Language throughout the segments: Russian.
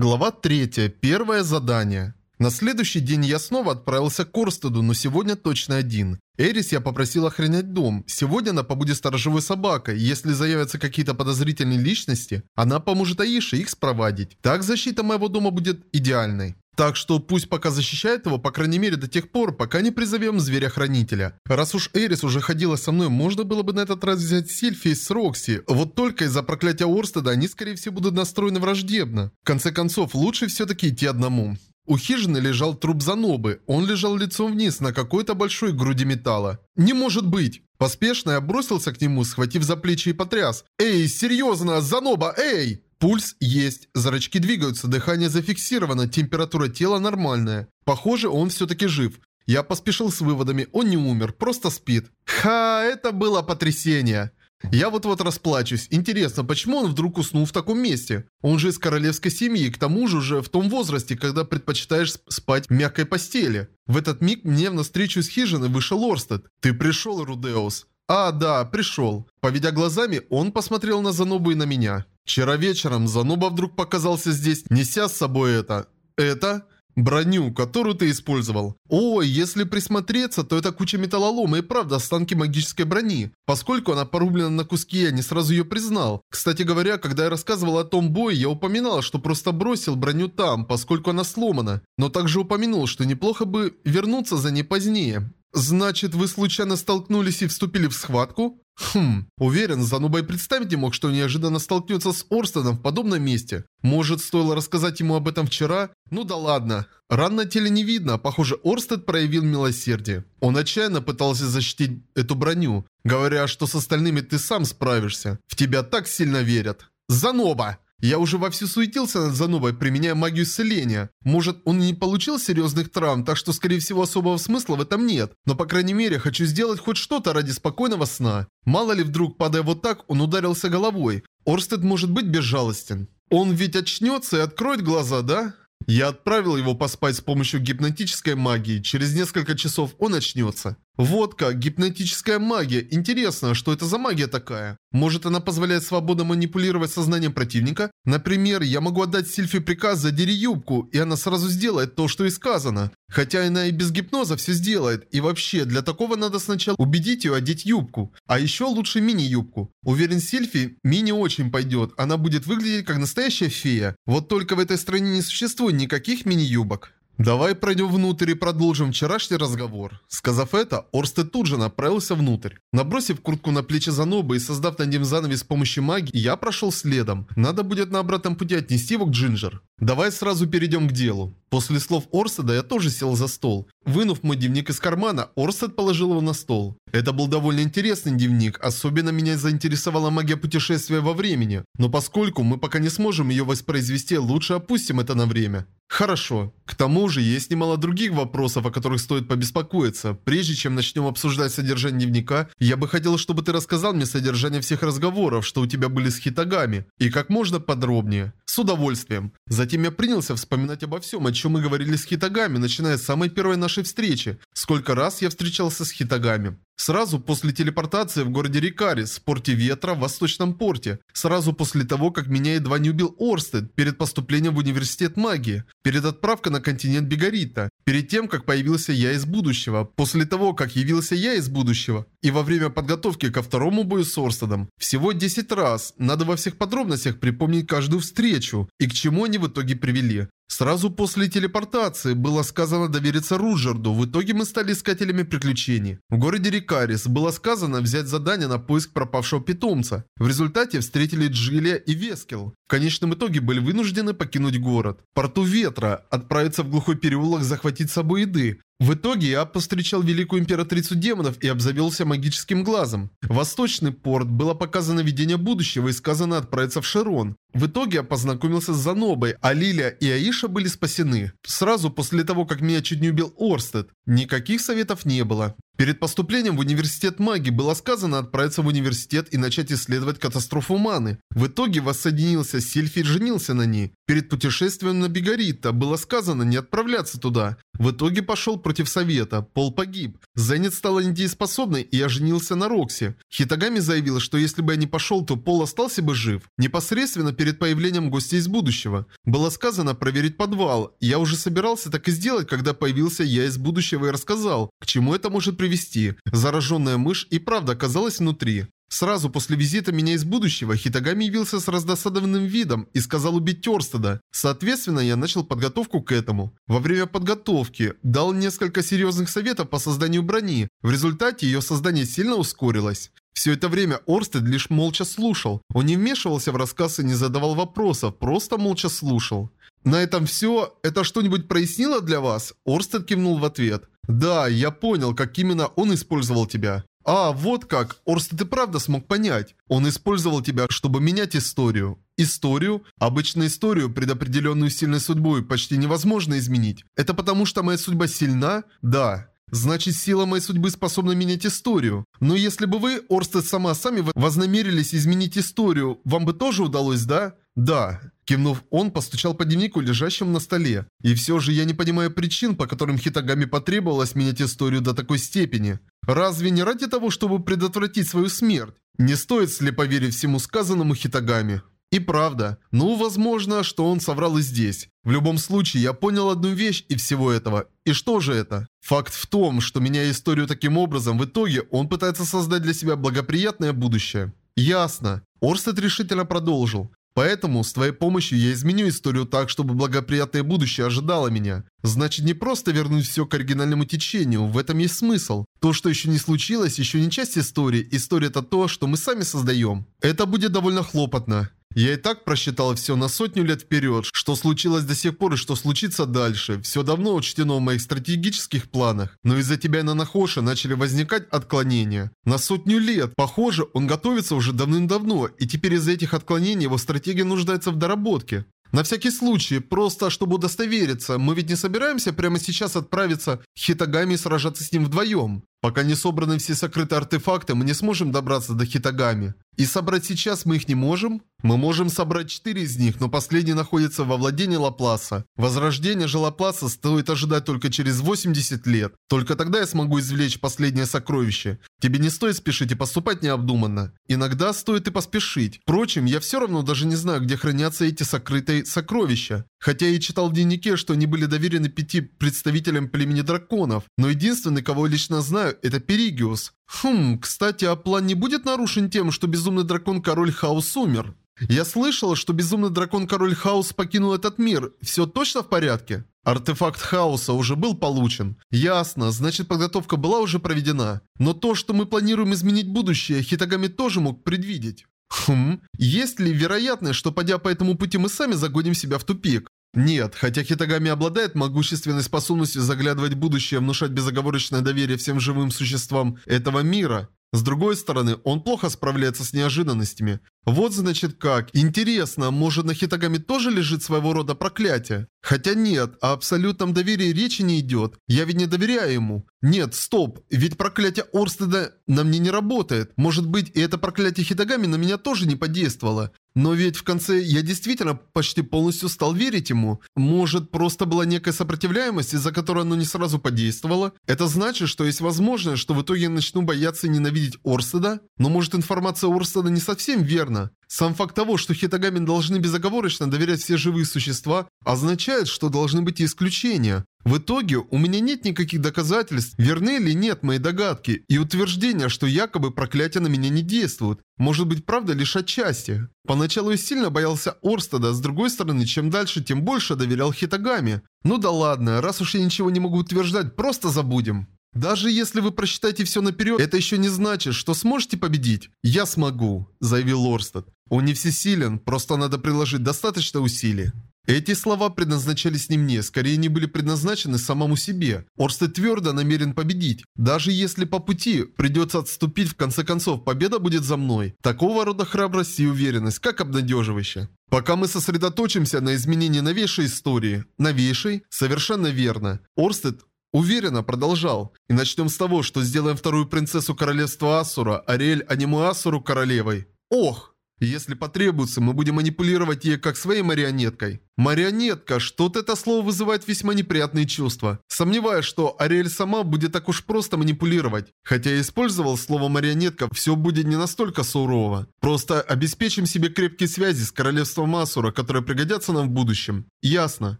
Глава 3. Первое задание. На следующий день я снова отправился к Корстеду, но сегодня точно один. Эрис я попросил охранять дом. Сегодня она побудет сторожевой собакой. Если заявятся какие-то подозрительные личности, она поможет Аише их спровадить. Так защита моего дома будет идеальной. Так что пусть пока защищает его, по крайней мере до тех пор, пока не призовем зверя-хранителя. Раз уж Эрис уже ходила со мной, можно было бы на этот раз взять Сильфи с Рокси. Вот только из-за проклятия Орстеда они скорее всего будут настроены враждебно. В конце концов, лучше все-таки идти одному. У хижины лежал труп Занобы. Он лежал лицом вниз на какой-то большой груди металла. «Не может быть!» Поспешно я бросился к нему, схватив за плечи и потряс. «Эй, серьезно, Заноба, эй!» Пульс есть, зрачки двигаются, дыхание зафиксировано, температура тела нормальная. Похоже, он все-таки жив. Я поспешил с выводами, он не умер, просто спит. Ха, это было потрясение. Я вот-вот расплачусь. Интересно, почему он вдруг уснул в таком месте? Он же из королевской семьи, к тому же уже в том возрасте, когда предпочитаешь спать в мягкой постели. В этот миг мне навстречу из хижины вышел Орстед. «Ты пришел, Рудеус?» «А, да, пришел». Поведя глазами, он посмотрел на Занобу и на меня. Вчера вечером Заноба вдруг показался здесь, неся с собой это... Это... Броню, которую ты использовал. О, если присмотреться, то это куча металлолома и правда останки магической брони. Поскольку она порублена на куски, я не сразу ее признал. Кстати говоря, когда я рассказывал о том бое, я упоминал, что просто бросил броню там, поскольку она сломана. Но также упомянул, что неплохо бы вернуться за ней позднее. Значит, вы случайно столкнулись и вступили в схватку? Хм, уверен, Зануба и представить не мог, что неожиданно столкнется с Орстедом в подобном месте. Может, стоило рассказать ему об этом вчера? Ну да ладно. Ран на теле не видно, похоже, Орстед проявил милосердие. Он отчаянно пытался защитить эту броню, говоря, что с остальными ты сам справишься. В тебя так сильно верят. Заноба! Я уже вовсю суетился над Занобой, применяя магию исцеления. Может, он не получил серьезных травм, так что, скорее всего, особого смысла в этом нет. Но, по крайней мере, хочу сделать хоть что-то ради спокойного сна. Мало ли вдруг, падая вот так, он ударился головой. Орстед может быть безжалостен. Он ведь очнется и откроет глаза, да? Я отправил его поспать с помощью гипнотической магии. Через несколько часов он очнется. Вот как, гипнотическая магия. Интересно, что это за магия такая? Может она позволяет свободно манипулировать сознанием противника? Например, я могу отдать Сильфи приказ «задери юбку», и она сразу сделает то, что и сказано. Хотя она и без гипноза все сделает. И вообще, для такого надо сначала убедить ее одеть юбку. А еще лучше мини-юбку. Уверен, Сильфи мини очень пойдет. Она будет выглядеть как настоящая фея. Вот только в этой стране не существует никаких мини-юбок. «Давай пройдем внутрь и продолжим вчерашний разговор». Сказав это, Орстед тут же направился внутрь. Набросив куртку на плечи Занобы и создав над ним занавес с помощью магии, я прошел следом. Надо будет на обратном пути отнести его к Джинджер. Давай сразу перейдем к делу. После слов Орстеда я тоже сел за стол. Вынув мой дневник из кармана, Орстед положил его на стол. Это был довольно интересный дневник, особенно меня заинтересовала магия путешествия во времени. Но поскольку мы пока не сможем ее воспроизвести, лучше опустим это на время. Хорошо. К тому же есть немало других вопросов, о которых стоит побеспокоиться. Прежде чем начнем обсуждать содержание дневника, я бы хотел, чтобы ты рассказал мне содержание всех разговоров, что у тебя были с Хитагами, и как можно подробнее. С удовольствием. Затем я принялся вспоминать обо всем, о чем мы говорили с Хитагами, начиная с самой первой нашей встречи. Сколько раз я встречался с Хитагами. Сразу после телепортации в городе Рикарис, в порте Ветра, в Восточном порте. Сразу после того, как меня едва не убил Орстед, перед поступлением в Университет Магии. Перед отправкой на континент Бегарита. Перед тем, как появился я из будущего. После того, как явился я из будущего. И во время подготовки ко второму бою с Орстедом. Всего 10 раз. Надо во всех подробностях припомнить каждую встречу. И к чему они в итоге привели. Сразу после телепортации было сказано довериться Руджерду, в итоге мы стали искателями приключений. В городе Рикарис было сказано взять задание на поиск пропавшего питомца. В результате встретили Джилия и Вескел. В конечном итоге были вынуждены покинуть город. Порту Ветра, отправиться в глухой переулок, захватить с собой еды. В итоге я повстречал великую императрицу демонов и обзавелся магическим глазом. Восточный порт было показано видение будущего и сказано отправиться в Широн. В итоге я познакомился с Занобой, а Лилия и Аиша были спасены. Сразу после того, как меня чуть не убил Орстед. Никаких советов не было. Перед поступлением в университет магии было сказано отправиться в университет и начать исследовать катастрофу маны. В итоге воссоединился с Сильфи и женился на ней. Перед путешествием на Бигарита было сказано не отправляться туда. В итоге пошел против совета. Пол погиб. Зенит стала недееспособной и я женился на Рокси. Хитагами заявил, что если бы я не пошел, то Пол остался бы жив. Непосредственно перед появлением гостя из будущего. Было сказано проверить подвал. Я уже собирался так и сделать, когда появился я из будущего и рассказал, к чему это может привести привести. Зараженная мышь и правда оказалась внутри. Сразу после визита меня из будущего Хитагами явился с раздосадованным видом и сказал убить Терстеда. Соответственно, я начал подготовку к этому. Во время подготовки дал несколько серьезных советов по созданию брони. В результате ее создание сильно ускорилось. Все это время Орстед лишь молча слушал. Он не вмешивался в рассказ и не задавал вопросов, просто молча слушал. «На этом все. Это что-нибудь прояснило для вас?» Орстед кивнул в ответ. «Да, я понял, как именно он использовал тебя». «А, вот как. Орстед и правда смог понять. Он использовал тебя, чтобы менять историю». «Историю? Обычно историю, предопределенную сильной судьбой, почти невозможно изменить. Это потому, что моя судьба сильна? Да». Значит, сила моей судьбы способна менять историю. Но если бы вы, Орстед сама, сами вознамерились изменить историю, вам бы тоже удалось, да? Да. Кивнув, он постучал по дневнику, лежащему на столе. И все же я не понимаю причин, по которым Хитагами потребовалось менять историю до такой степени. Разве не ради того, чтобы предотвратить свою смерть? Не стоит слепо верить всему сказанному Хитагами. И правда. Ну, возможно, что он соврал и здесь. В любом случае, я понял одну вещь из всего этого. И что же это? Факт в том, что меняя историю таким образом, в итоге он пытается создать для себя благоприятное будущее. Ясно. Орстед решительно продолжил. Поэтому с твоей помощью я изменю историю так, чтобы благоприятное будущее ожидало меня. Значит, не просто вернуть все к оригинальному течению, в этом есть смысл. То, что еще не случилось, еще не часть истории. История это то, что мы сами создаем. Это будет довольно хлопотно. Я и так просчитал все на сотню лет вперед, что случилось до сих пор и что случится дальше. Все давно учтено в моих стратегических планах. Но из-за тебя и на Нахоша начали возникать отклонения. На сотню лет. Похоже, он готовится уже давным-давно, и теперь из-за этих отклонений его стратегия нуждается в доработке. На всякий случай, просто чтобы удостовериться, мы ведь не собираемся прямо сейчас отправиться к Хитагами и сражаться с ним вдвоем. Пока не собраны все сокрытые артефакты, мы не сможем добраться до Хитагами. И собрать сейчас мы их не можем? Мы можем собрать четыре из них, но последний находится во владении Лапласа. Возрождение же Лапласа стоит ожидать только через 80 лет. Только тогда я смогу извлечь последнее сокровище. Тебе не стоит спешить и поступать необдуманно. Иногда стоит и поспешить. Впрочем, я все равно даже не знаю, где хранятся эти сокрытые сокровища. Хотя я и читал в дневнике, что они были доверены пяти представителям племени драконов. Но единственный, кого я лично знаю, это Перигиус. Хм, кстати, а план не будет нарушен тем, что безумный дракон-король Хаус умер? Я слышала, что безумный дракон-король Хаус покинул этот мир. Все точно в порядке? Артефакт хаоса уже был получен. Ясно, значит подготовка была уже проведена. Но то, что мы планируем изменить будущее, Хитагами тоже мог предвидеть. Хм, есть ли вероятность, что пойдя по этому пути мы сами загоним себя в тупик? Нет, хотя Хитагами обладает могущественной способностью заглядывать в будущее, внушать безоговорочное доверие всем живым существам этого мира, с другой стороны, он плохо справляется с неожиданностями. Вот значит как. Интересно, может на Хитагами тоже лежит своего рода проклятие? Хотя нет, о абсолютном доверии речи не идет. Я ведь не доверяю ему. Нет, стоп, ведь проклятие Орстеда на мне не работает. Может быть, и это проклятие Хитагами на меня тоже не подействовало. Но ведь в конце я действительно почти полностью стал верить ему. Может, просто была некая сопротивляемость, из-за которой оно не сразу подействовало? Это значит, что есть возможность, что в итоге я начну бояться и ненавидеть Орстеда? Но может информация Орстеда не совсем верна? Сам факт того, что Хитагами должны безоговорочно доверять все живые существа, означает, что должны быть исключения. В итоге у меня нет никаких доказательств, верны или нет мои догадки, и утверждения, что якобы проклятие на меня не действует. Может быть правда лишь отчасти. Поначалу я сильно боялся Орстеда, с другой стороны, чем дальше, тем больше доверял Хитагами. Ну да ладно, раз уж я ничего не могу утверждать, просто забудем. Даже если вы просчитаете все наперед, это еще не значит, что сможете победить. Я смогу, заявил Орстед. Он не всесилен, просто надо приложить достаточно усилий. Эти слова предназначались не мне, скорее они были предназначены самому себе. Орстед твердо намерен победить. Даже если по пути придется отступить, в конце концов, победа будет за мной. Такого рода храбрость и уверенность, как обнадеживающе. Пока мы сосредоточимся на изменении новейшей истории. Новейшей? Совершенно верно. Орстед Уверенно продолжал. И начнем с того, что сделаем вторую принцессу королевства Асура, Ариэль Аниму Асуру королевой. Ох! Если потребуется, мы будем манипулировать ей как своей марионеткой. Марионетка, что-то это слово вызывает весьма неприятные чувства. Сомневаюсь, что Ариэль сама будет так уж просто манипулировать. Хотя я использовал слово марионетка, все будет не настолько сурово. Просто обеспечим себе крепкие связи с королевством Асура, которые пригодятся нам в будущем. Ясно.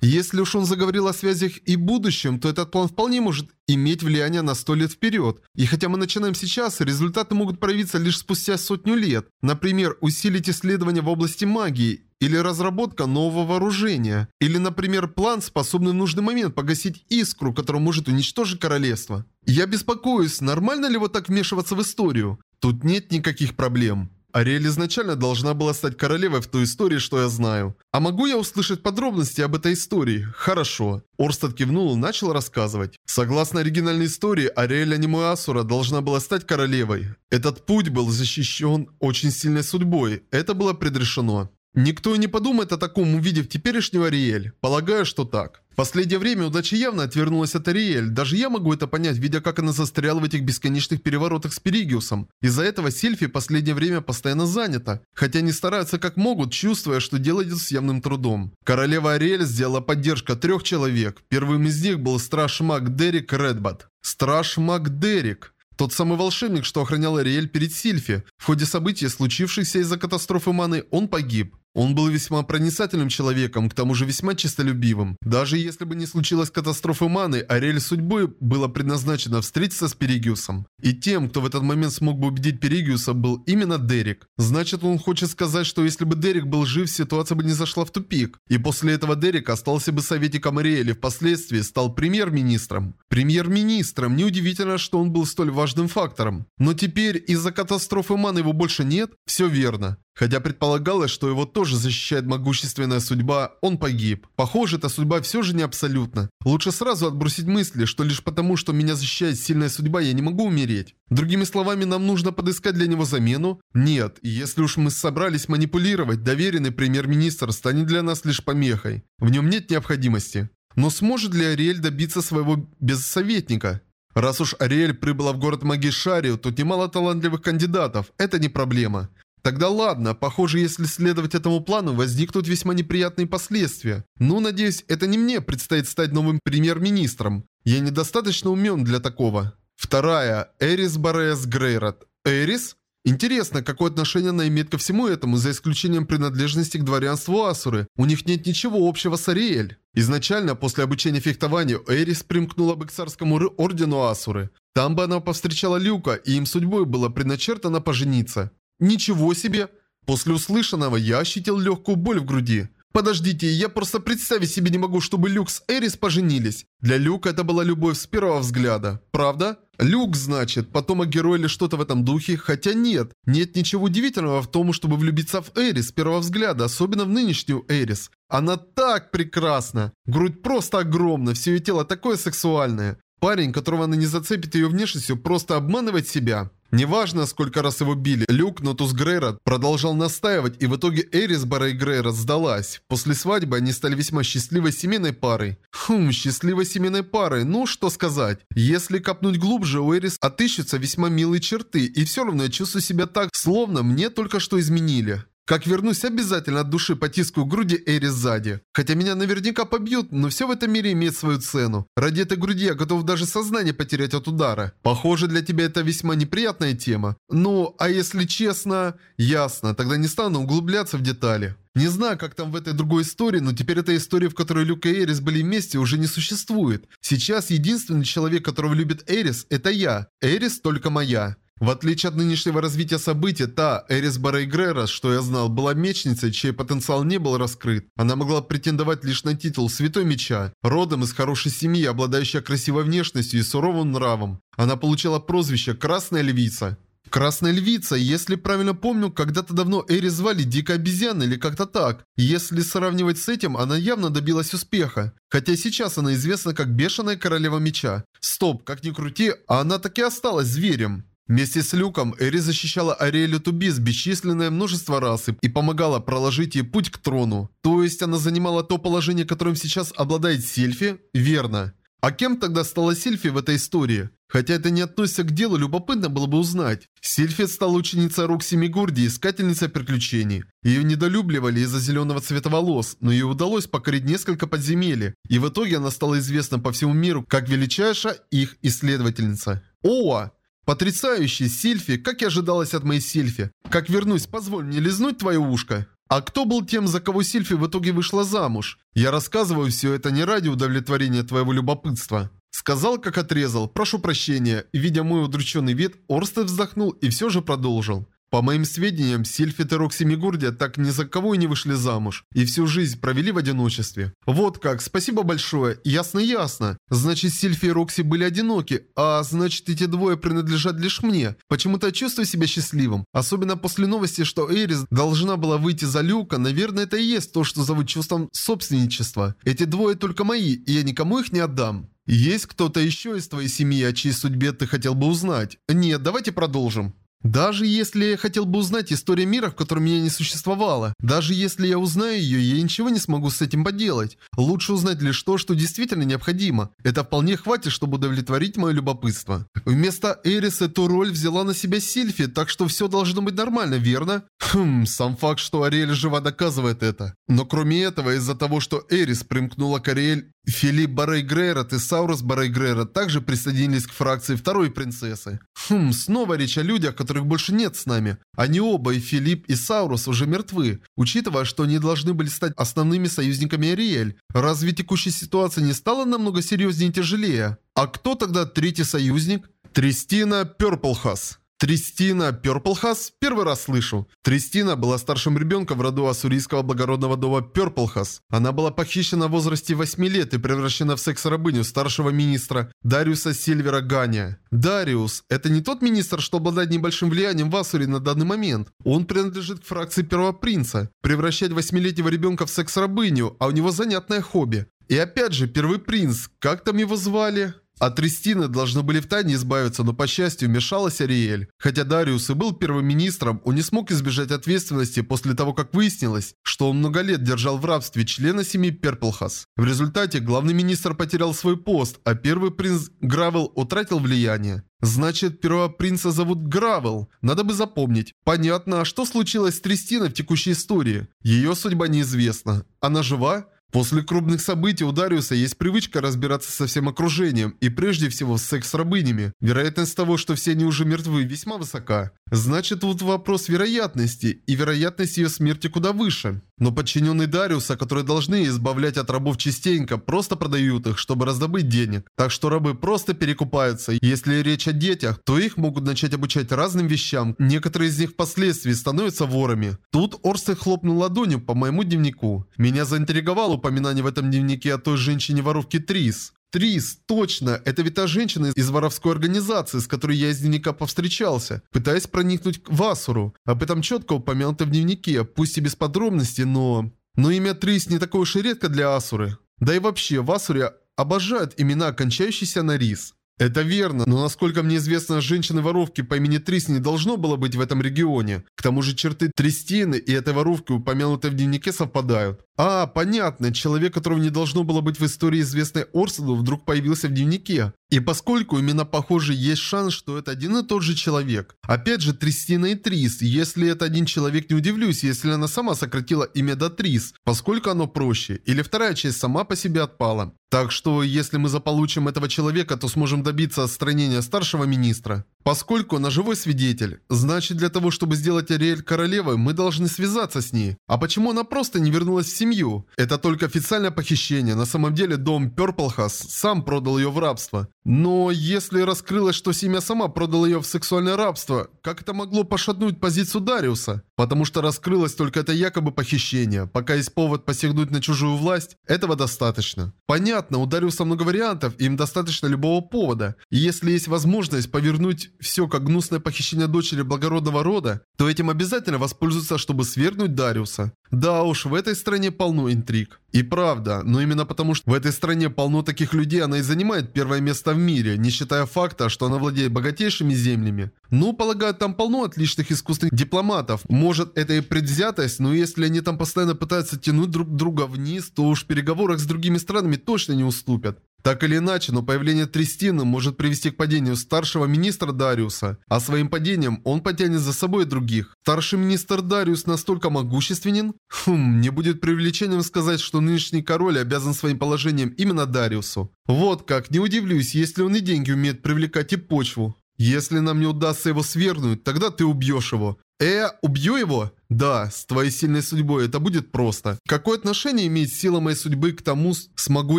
Если уж он заговорил о связях и будущем, то этот план вполне может иметь влияние на сто лет вперед. И хотя мы начинаем сейчас, результаты могут проявиться лишь спустя сотню лет. Например, усилить исследования в области магии, или разработка нового вооружения, или, например, план, способный в нужный момент погасить искру, которая может уничтожить королевство. Я беспокоюсь, нормально ли вот так вмешиваться в историю? Тут нет никаких проблем. Ариэль изначально должна была стать королевой в той истории, что я знаю. А могу я услышать подробности об этой истории? Хорошо. Орстад кивнул и начал рассказывать. Согласно оригинальной истории, Ариэль Анимуэ Асура должна была стать королевой. Этот путь был защищен очень сильной судьбой. Это было предрешено. Никто и не подумает о таком, увидев теперешнего Ариэль. Полагаю, что так. В последнее время удача явно отвернулась от Ариэль. Даже я могу это понять, видя как она застряла в этих бесконечных переворотах с Перигиусом. Из-за этого Сильфи в последнее время постоянно занята. Хотя они стараются как могут, чувствуя, что дело идет с явным трудом. Королева Ариэль сделала поддержка трех человек. Первым из них был страж-маг Дерек Редбат. Страж-маг Дерек. Тот самый волшебник, что охранял Ариэль перед Сильфи. В ходе событий, случившихся из-за катастрофы Маны, он погиб. Он был весьма проницательным человеком, к тому же весьма честолюбивым. Даже если бы не случилась катастрофа Маны, Ариэль судьбой было предназначено встретиться с Перигиусом. И тем, кто в этот момент смог бы убедить Перигиуса, был именно Дерек. Значит, он хочет сказать, что если бы Дерек был жив, ситуация бы не зашла в тупик. И после этого Дерек остался бы советником Ариэля впоследствии стал премьер-министром. Премьер-министром, неудивительно, что он был столь важным фактором. Но теперь из-за катастрофы Маны его больше нет? Все верно. Хотя предполагалось, что его тоже защищает могущественная судьба, он погиб. Похоже, эта судьба все же не абсолютна. Лучше сразу отбросить мысли, что лишь потому, что меня защищает сильная судьба, я не могу умереть. Другими словами, нам нужно подыскать для него замену? Нет, если уж мы собрались манипулировать, доверенный премьер-министр станет для нас лишь помехой. В нем нет необходимости. Но сможет ли Ариэль добиться своего без советника? Раз уж Ариэль прибыла в город Магишарию, тут немало талантливых кандидатов, это не проблема. Тогда ладно, похоже, если следовать этому плану, возникнут весьма неприятные последствия. Ну, надеюсь, это не мне предстоит стать новым премьер-министром. Я недостаточно умен для такого. Вторая. Эрис Барес Грейрот. Эрис? Интересно, какое отношение она имеет ко всему этому, за исключением принадлежности к дворянству Асуры. У них нет ничего общего с Ариэль. Изначально, после обучения фехтованию, Эрис примкнула бы к царскому ордену Асуры. Там бы она повстречала Люка, и им судьбой было предначертано пожениться. Ничего себе! После услышанного я ощутил легкую боль в груди. Подождите, я просто представить себе не могу, чтобы Люк с Эрис поженились. Для Люка это была любовь с первого взгляда. Правда? Люк, значит, потомок героя или что-то в этом духе? Хотя нет. Нет ничего удивительного в том, чтобы влюбиться в Эрис с первого взгляда, особенно в нынешнюю Эрис. Она так прекрасна. Грудь просто огромна, все ее тело такое сексуальное. Парень, которого она не зацепит ее внешностью, просто обманывает себя. Неважно, сколько раз его били, Люк Нотус Грейрот продолжал настаивать, и в итоге Эрис Бара и Грейрот сдалась. После свадьбы они стали весьма счастливой семейной парой. Хм, счастливой семейной парой, ну что сказать. Если копнуть глубже, у Эрис отыщутся весьма милые черты, и все равно я чувствую себя так, словно мне только что изменили. Как вернусь, обязательно от души потискаю груди Эри сзади. Хотя меня наверняка побьют, но все в этом мире имеет свою цену. Ради этой груди я готов даже сознание потерять от удара. Похоже, для тебя это весьма неприятная тема. Ну, а если честно... Ясно, тогда не стану углубляться в детали. Не знаю, как там в этой другой истории, но теперь эта история, в которой Люк и Эрис были вместе, уже не существует. Сейчас единственный человек, которого любит Эрис, это я. Эрис только моя. В отличие от нынешнего развития событий, та Эрис Барейгрера, что я знал, была мечницей, чей потенциал не был раскрыт. Она могла претендовать лишь на титул Святой Меча. Родом из хорошей семьи, обладающей красивой внешностью и суровым нравом. Она получила прозвище «Красная львица». Красная львица, если правильно помню, когда-то давно Эри звали Дикая обезьяна или как-то так. Если сравнивать с этим, она явно добилась успеха. Хотя сейчас она известна как Бешеная Королева Меча. Стоп, как ни крути, а она таки осталась зверем. Вместе с Люком Эри защищала Ариэлю Тубис бесчисленное множество раз и помогала проложить ей путь к трону. То есть она занимала то положение, которым сейчас обладает Сильфи? Верно. А кем тогда стала Сильфи в этой истории? Хотя это не относится к делу, любопытно было бы узнать. Сильфи стала ученицей Рокси Мигурди, искательницей приключений. Ее недолюбливали из-за зеленого цвета волос, но ей удалось покорить несколько подземелий, и в итоге она стала известна по всему миру как величайшая их исследовательница. Оа! Потрясающий, Сильфи, как и ожидалось от моей Сильфи. Как вернусь, позволь мне лизнуть твое ушко. А кто был тем, за кого Сильфи в итоге вышла замуж? Я рассказываю все это не ради удовлетворения твоего любопытства. Сказал, как отрезал, прошу прощения. Видя мой удрученный вид, Орстед вздохнул и все же продолжил. По моим сведениям, Сильфит и Рокси Мигурдия так ни за кого и не вышли замуж, и всю жизнь провели в одиночестве. Вот как, спасибо большое, ясно-ясно. Значит, Сильфи и Рокси были одиноки, а значит, эти двое принадлежат лишь мне. Почему-то чувствую себя счастливым, особенно после новости, что Эрис должна была выйти за Люка, наверное, это и есть то, что зовут чувством собственничества. Эти двое только мои, и я никому их не отдам. Есть кто-то еще из твоей семьи, о чьей судьбе ты хотел бы узнать? Нет, давайте продолжим. Даже если я хотел бы узнать историю мира, в котором меня не существовало, даже если я узнаю ее, я ничего не смогу с этим поделать. Лучше узнать лишь то, что действительно необходимо. Это вполне хватит, чтобы удовлетворить мое любопытство. Вместо Эрис эту роль взяла на себя Сильфи, так что все должно быть нормально, верно? Хм, сам факт, что Ариэль жива доказывает это. Но кроме этого, из-за того, что Эрис примкнула к Ариэль, Филипп Барейгрерот и Саурус Барейгрерот также присоединились к фракции второй принцессы. Хм, снова речь о людях, которых больше нет с нами. Они оба, и Филипп, и Саурус, уже мертвы, учитывая, что они должны были стать основными союзниками Ариэль. Разве текущая ситуация не стала намного серьезнее и тяжелее? А кто тогда третий союзник? Тристина Пёрплхас. Тристина Пёрплхас первый раз слышу. Тристина была старшим ребенком в роду ассурийского благородного дома Пёрплхас. Она была похищена в возрасте 8 лет и превращена в секс-рабыню старшего министра Дариуса Сильвера Ганя. Дариус – это не тот министр, что обладает небольшим влиянием в Ассуре на данный момент. Он принадлежит к фракции Первого Принца. Превращать восьмилетнего ребенка в секс-рабыню, а у него занятное хобби. И опять же, Первый Принц, как там его звали? От Тристины должны были втайне избавиться, но, по счастью, вмешалась Ариэль. Хотя Дариус и был первым министром, он не смог избежать ответственности после того, как выяснилось, что он много лет держал в рабстве члена семьи Перплхас. В результате главный министр потерял свой пост, а первый принц Гравел утратил влияние. Значит, первого принца зовут Гравел. Надо бы запомнить. Понятно, а что случилось с Тристиной в текущей истории? Ее судьба неизвестна. Она жива? После крупных событий у Дариуса есть привычка разбираться со всем окружением, и прежде всего с секс-рабынями. Вероятность того, что все они уже мертвы, весьма высока. Значит, тут вопрос вероятности, и вероятность ее смерти куда выше. Но подчиненные Дариуса, которые должны избавлять от рабов частенько, просто продают их, чтобы раздобыть денег. Так что рабы просто перекупаются. Если речь о детях, то их могут начать обучать разным вещам. Некоторые из них впоследствии становятся ворами. Тут Орсте хлопнул ладонью по моему дневнику. Меня заинтриговало упоминание в этом дневнике о той женщине-воровке Трис. Трис, точно, это ведь та женщина из воровской организации, с которой я из дневника повстречался, пытаясь проникнуть в Асуру. Об этом четко упомянуто в дневнике, пусть и без подробностей, но... Но имя Трис не такое уж и редко для Асуры. Да и вообще, в Асуре обожают имена, кончающиеся на Рис. Это верно, но насколько мне известно, женщины-воровки по имени Трис не должно было быть в этом регионе. К тому же черты Тристины и этой воровки, упомянутой в дневнике, совпадают. А, понятно, человек, которого не должно было быть в истории известной Орсону, вдруг появился в дневнике. И поскольку именно похоже, есть шанс, что это один и тот же человек. Опять же, Тристина и Трис. Если это один человек, не удивлюсь, если она сама сократила имя до Трис, поскольку оно проще. Или вторая часть сама по себе отпала. Так что, если мы заполучим этого человека, то сможем добиться отстранения старшего министра. Поскольку она живой свидетель, значит для того, чтобы сделать Ариэль королевой, мы должны связаться с ней. А почему она просто не вернулась в семью? Это только официальное похищение. На самом деле дом Пёрплхас сам продал ее в рабство. Но если раскрылось, что семья сама продала ее в сексуальное рабство, как это могло пошатнуть позицию Дариуса? Потому что раскрылось только это якобы похищение. Пока есть повод посягнуть на чужую власть, этого достаточно. Понятно, у Дариуса много вариантов, им достаточно любого повода. И если есть возможность повернуть все как гнусное похищение дочери благородного рода, то этим обязательно воспользуются, чтобы свергнуть Дариуса. Да уж, в этой стране полно интриг. И правда, но именно потому, что в этой стране полно таких людей, она и занимает первое место в мире, не считая факта, что она владеет богатейшими землями. Ну, полагаю, там полно отличных искусственных дипломатов. Может, это и предвзятость, но если они там постоянно пытаются тянуть друг друга вниз, то уж в переговорах с другими странами точно не уступят. Так или иначе, но появление Тристины может привести к падению старшего министра Дариуса, а своим падением он потянет за собой других. Старший министр Дариус настолько могущественен? Хм, не будет привлечением сказать, что нынешний король обязан своим положением именно Дариусу. Вот как, не удивлюсь, если он и деньги умеет привлекать и почву. Если нам не удастся его свергнуть, тогда ты убьешь его. Э, убью его? Да, с твоей сильной судьбой это будет просто. Какое отношение имеет сила моей судьбы к тому, смогу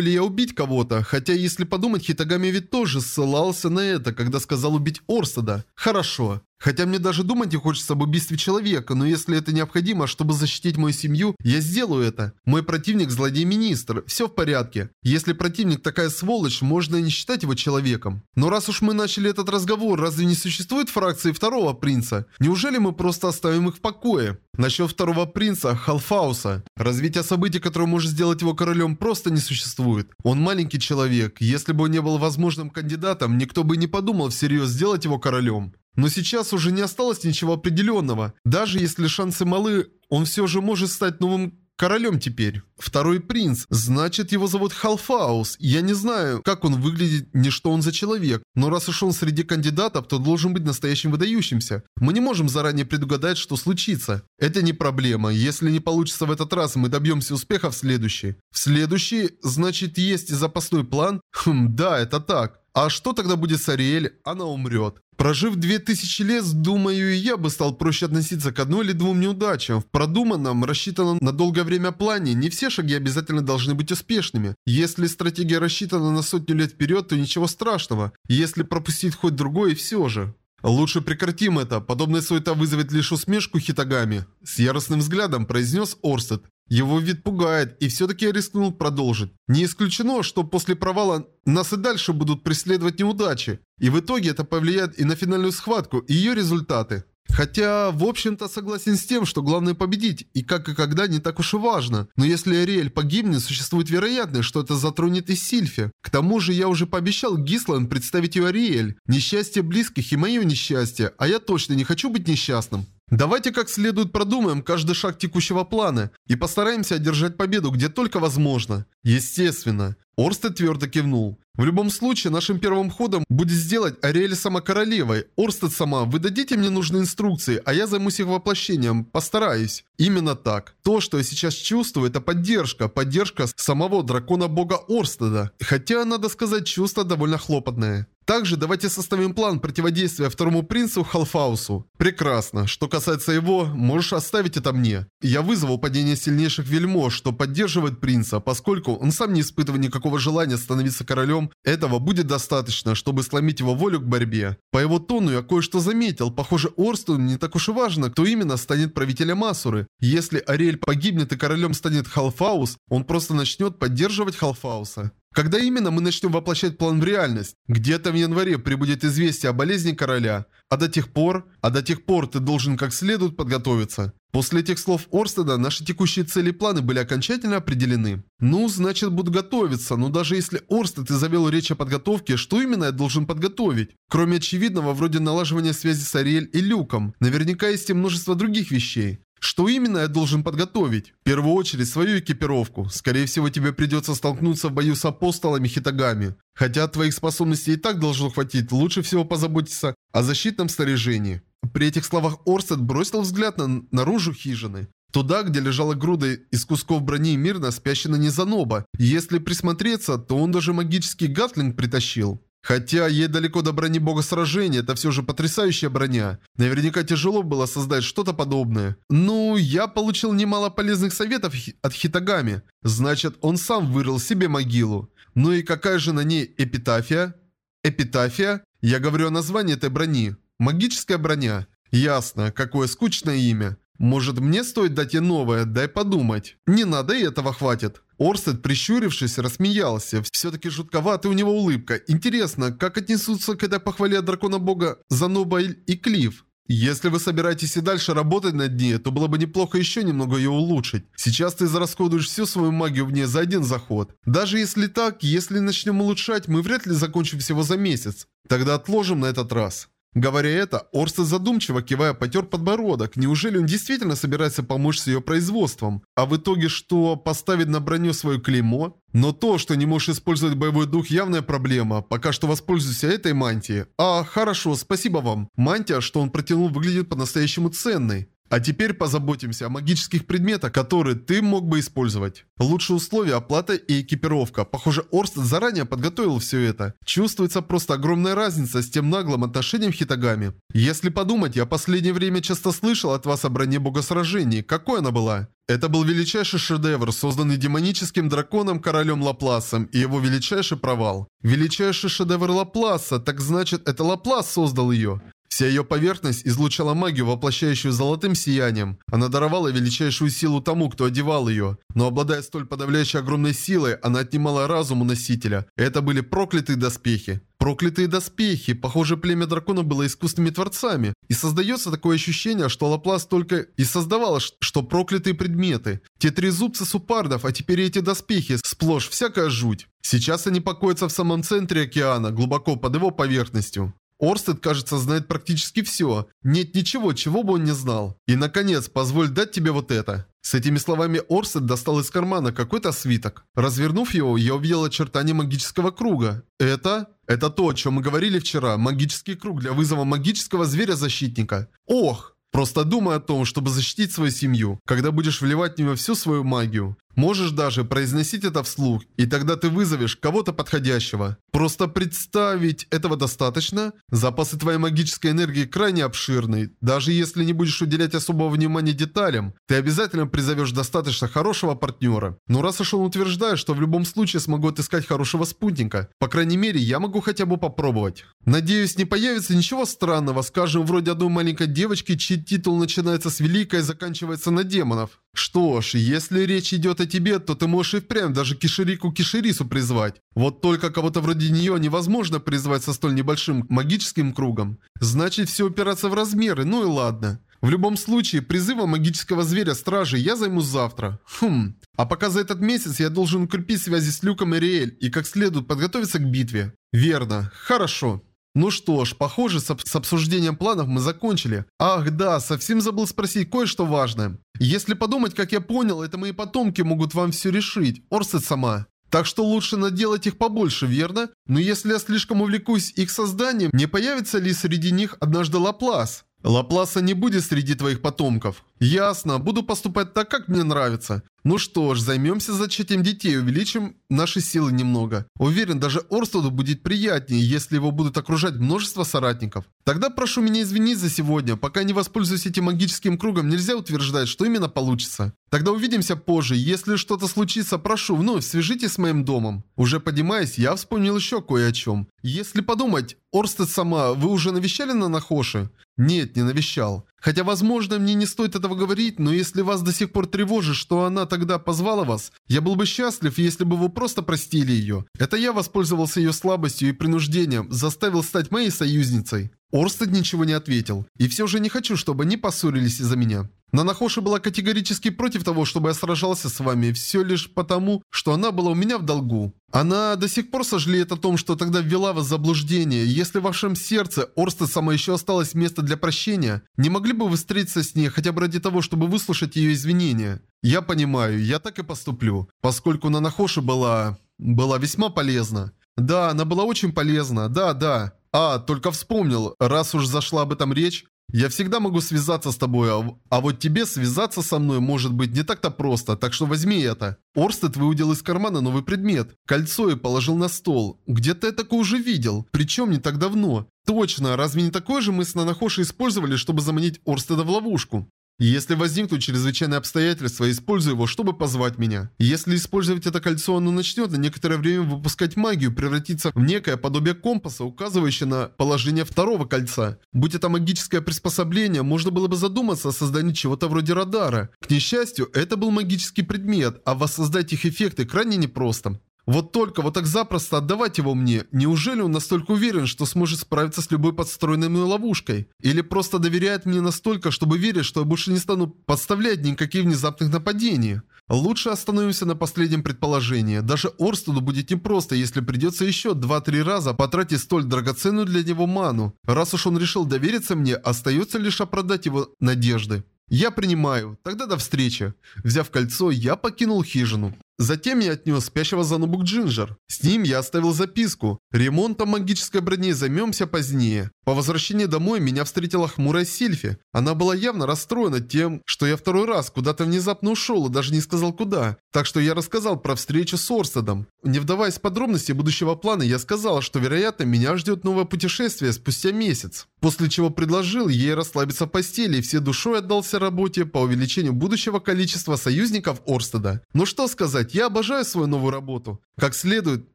ли я убить кого-то? Хотя, если подумать, Хитагами ведь тоже ссылался на это, когда сказал убить Орсада. Хорошо. Хотя мне даже думать не хочется об убийстве человека, но если это необходимо, чтобы защитить мою семью, я сделаю это. Мой противник злодей-министр, все в порядке. Если противник такая сволочь, можно и не считать его человеком. Но раз уж мы начали этот разговор, разве не существует фракции второго принца? Неужели мы просто оставим их в покое? Насчет второго принца, Халфауса. Развитие событий, которое может сделать его королем, просто не существует. Он маленький человек. Если бы он не был возможным кандидатом, никто бы не подумал всерьез сделать его королем. Но сейчас уже не осталось ничего определенного. Даже если шансы малы, он все же может стать новым королем теперь. Второй принц. Значит, его зовут Халфаус. Я не знаю, как он выглядит, ни что он за человек. Но раз уж он среди кандидатов, то должен быть настоящим выдающимся. Мы не можем заранее предугадать, что случится. Это не проблема. Если не получится в этот раз, мы добьемся успеха в следующий. В следующий, значит, есть запасной план? Хм, да, это так. А что тогда будет с Ариэль? Она умрет. Прожив 2000 лет, думаю, я бы стал проще относиться к одной или двум неудачам. В продуманном, рассчитанном на долгое время плане, не все шаги обязательно должны быть успешными. Если стратегия рассчитана на сотню лет вперед, то ничего страшного. Если пропустить хоть другой, все же. «Лучше прекратим это. Подобная суета вызовет лишь усмешку Хитагами», – с яростным взглядом произнес Орстед. Его вид пугает, и все-таки я рискнул продолжить. Не исключено, что после провала нас и дальше будут преследовать неудачи. И в итоге это повлияет и на финальную схватку, и ее результаты. Хотя, в общем-то, согласен с тем, что главное победить, и как и когда не так уж и важно. Но если Ариэль погибнет, существует вероятность, что это затронет и Сильфи. К тому же я уже пообещал Гислан представить ее Ариэль. Несчастье близких и мое несчастье, а я точно не хочу быть несчастным. Давайте как следует продумаем каждый шаг текущего плана и постараемся одержать победу где только возможно. Естественно. Орстед твердо кивнул. В любом случае, нашим первым ходом будет сделать Ариэль сама королевой. Орстед сама, вы дадите мне нужные инструкции, а я займусь их воплощением. Постараюсь. Именно так. То, что я сейчас чувствую, это поддержка. Поддержка самого дракона-бога Орстеда. Хотя, надо сказать, чувство довольно хлопотное. Также давайте составим план противодействия второму принцу Халфаусу. Прекрасно. Что касается его, можешь оставить это мне. Я вызову падение сильнейших вельмож, что поддерживает принца, поскольку он сам не испытывает никакого желания становиться королем. Этого будет достаточно, чтобы сломить его волю к борьбе. По его тону я кое-что заметил. Похоже, Орсту не так уж и важно, кто именно станет правителем Асуры. Если Ариэль погибнет и королем станет Халфаус, он просто начнет поддерживать Халфауса. Когда именно мы начнем воплощать план в реальность? Где-то в январе прибудет известие о болезни короля. А до тех пор, а до тех пор ты должен как следует подготовиться. После этих слов Орстеда наши текущие цели и планы были окончательно определены. Ну, значит, буду готовиться, но даже если Орстед и завел речь о подготовке, что именно я должен подготовить? Кроме очевидного, вроде налаживания связи с Ариэль и Люком, наверняка есть и множество других вещей. Что именно я должен подготовить? В первую очередь свою экипировку. Скорее всего тебе придется столкнуться в бою с апостолами Хитагами. Хотя твоих способностей и так должно хватить, лучше всего позаботиться о защитном снаряжении. При этих словах Орстед бросил взгляд на наружу хижины. Туда, где лежала груда из кусков брони мирно спящая на Низаноба. Если присмотреться, то он даже магический гатлинг притащил. Хотя ей далеко до брони бога сражения, это все же потрясающая броня. Наверняка тяжело было создать что-то подобное. Ну, я получил немало полезных советов от Хитагами. Значит, он сам вырыл себе могилу. Ну и какая же на ней эпитафия? Эпитафия? Я говорю о названии этой брони. Магическая броня. Ясно, какое скучное имя. Может мне стоит дать ей новое, дай подумать. Не надо и этого хватит. Орстед, прищурившись, рассмеялся. Все-таки жутковатая у него улыбка. Интересно, как отнесутся к этой похвале от дракона-бога Заноба и Клифф? Если вы собираетесь и дальше работать над ней, то было бы неплохо еще немного ее улучшить. Сейчас ты израсходуешь всю свою магию в ней за один заход. Даже если так, если начнем улучшать, мы вряд ли закончим всего за месяц. Тогда отложим на этот раз. Говоря это, Орстед задумчиво кивая потер подбородок. Неужели он действительно собирается помочь с ее производством? А в итоге что, поставить на броню свое клеймо? Но то, что не можешь использовать боевой дух, явная проблема. Пока что воспользуйся этой мантией. А, хорошо, спасибо вам. Мантия, что он протянул, выглядит по-настоящему ценной. А теперь позаботимся о магических предметах, которые ты мог бы использовать. Лучшие условия, оплата и экипировка. Похоже, Орст заранее подготовил все это. Чувствуется просто огромная разница с тем наглым отношением Хитагами. Если подумать, я последнее время часто слышал от вас о броне богосражений. Какой она была? Это был величайший шедевр, созданный демоническим драконом королем Лапласом, и его величайший провал. Величайший шедевр Лапласа, так значит, это Лаплас создал ее. Вся ее поверхность излучала магию, воплощающую золотым сиянием. Она даровала величайшую силу тому, кто одевал ее. Но обладая столь подавляющей огромной силой, она отнимала разум у носителя. Это были проклятые доспехи. Проклятые доспехи. Похоже, племя драконов было искусственными творцами. И создается такое ощущение, что Лаплас только и создавал, что проклятые предметы. Те три зубца супардов, а теперь эти доспехи. Сплошь всякая жуть. Сейчас они покоятся в самом центре океана, глубоко под его поверхностью. Орстед, кажется, знает практически все. Нет ничего, чего бы он не знал. И, наконец, позволь дать тебе вот это. С этими словами Орстед достал из кармана какой-то свиток. Развернув его, я увидел очертания магического круга. Это... Это то, о чем мы говорили вчера. Магический круг для вызова магического зверя-защитника. Ох! Просто думай о том, чтобы защитить свою семью, когда будешь вливать в нее всю свою магию. Можешь даже произносить это вслух, и тогда ты вызовешь кого-то подходящего. Просто представить этого достаточно? Запасы твоей магической энергии крайне обширны. Даже если не будешь уделять особого внимания деталям, ты обязательно призовешь достаточно хорошего партнера. Но раз уж он утверждает, что в любом случае смогу отыскать хорошего спутника, по крайней мере, я могу хотя бы попробовать. Надеюсь, не появится ничего странного, скажем, вроде одной маленькой девочки, чей титул начинается с великой и заканчивается на демонов. Что ж, если речь идет о тебе, то ты можешь и впрямь даже Киширику Киширису призвать. Вот только кого-то вроде нее невозможно призвать со столь небольшим магическим кругом. Значит, все упирается в размеры, ну и ладно. В любом случае, призыва магического зверя-стражи я займусь завтра. Хм. А пока за этот месяц я должен укрепить связи с Люком и Риэль и как следует подготовиться к битве. Верно. Хорошо. Ну что ж, похоже, с, с обсуждением планов мы закончили. Ах да, совсем забыл спросить кое-что важное. Если подумать, как я понял, это мои потомки могут вам все решить. Орсет сама. Так что лучше наделать их побольше, верно? Но если я слишком увлекусь их созданием, не появится ли среди них однажды Лаплас? Лапласа не будет среди твоих потомков. Ясно, буду поступать так, как мне нравится. Ну что ж, займемся зачатием детей, увеличим наши силы немного. Уверен, даже Орстеду будет приятнее, если его будут окружать множество соратников. Тогда прошу меня извинить за сегодня. Пока не воспользуюсь этим магическим кругом, нельзя утверждать, что именно получится. Тогда увидимся позже. Если что-то случится, прошу, вновь свяжитесь с моим домом. Уже поднимаясь, я вспомнил еще кое о чем. Если подумать, Орстед сама, вы уже навещали на Нахоши? Нет, не навещал. Хотя, возможно, мне не стоит этого говорить, но если вас до сих пор тревожит, что она тогда позвала вас, я был бы счастлив, если бы вы просто простили ее. Это я воспользовался ее слабостью и принуждением, заставил стать моей союзницей. Орстед ничего не ответил. И все же не хочу, чтобы они поссорились из-за меня. Нанахоши была категорически против того, чтобы я сражался с вами, все лишь потому, что она была у меня в долгу. Она до сих пор сожалеет о том, что тогда ввела вас в заблуждение. Если в вашем сердце Орстед сама еще осталось место для прощения, не могли бы вы встретиться с ней хотя бы ради того, чтобы выслушать ее извинения? Я понимаю, я так и поступлю, поскольку Нанахоши была... была весьма полезна. Да, она была очень полезна, да, да. А, только вспомнил, раз уж зашла об этом речь, я всегда могу связаться с тобой, а, а вот тебе связаться со мной может быть не так-то просто, так что возьми это. Орстед выудил из кармана новый предмет. Кольцо и положил на стол. Где-то я такое уже видел, причем не так давно. Точно, разве не такое же мы с Нанахоши использовали, чтобы заманить Орстеда в ловушку? Если возникнут чрезвычайные обстоятельства, используй его, чтобы позвать меня. Если использовать это кольцо, оно начнет на некоторое время выпускать магию, превратиться в некое подобие компаса, указывающее на положение второго кольца. Будь это магическое приспособление, можно было бы задуматься о создании чего-то вроде радара. К несчастью, это был магический предмет, а воссоздать их эффекты крайне непросто. Вот только вот так запросто отдавать его мне. Неужели он настолько уверен, что сможет справиться с любой подстроенной мной ловушкой? Или просто доверяет мне настолько, чтобы верить, что я больше не стану подставлять никаких внезапных нападений? Лучше остановимся на последнем предположении. Даже Орстеду будет непросто, если придется еще 2-3 раза потратить столь драгоценную для него ману. Раз уж он решил довериться мне, остается лишь оправдать его надежды. Я принимаю. Тогда до встречи. Взяв кольцо, я покинул хижину. Затем я отнес спящего Занубу к Джинджер. С ним я оставил записку. Ремонтом магической брони займемся позднее. По возвращении домой меня встретила хмурая Сильфи. Она была явно расстроена тем, что я второй раз куда-то внезапно ушел и даже не сказал куда. Так что я рассказал про встречу с Орстедом. Не вдаваясь в подробности будущего плана, я сказал, что вероятно меня ждет новое путешествие спустя месяц. После чего предложил ей расслабиться в постели и все душой отдался работе по увеличению будущего количества союзников Орстеда. Ну что сказать, я обожаю свою новую работу. Как следует,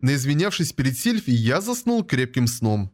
наизвинявшись перед Сильфи, я заснул крепким сном.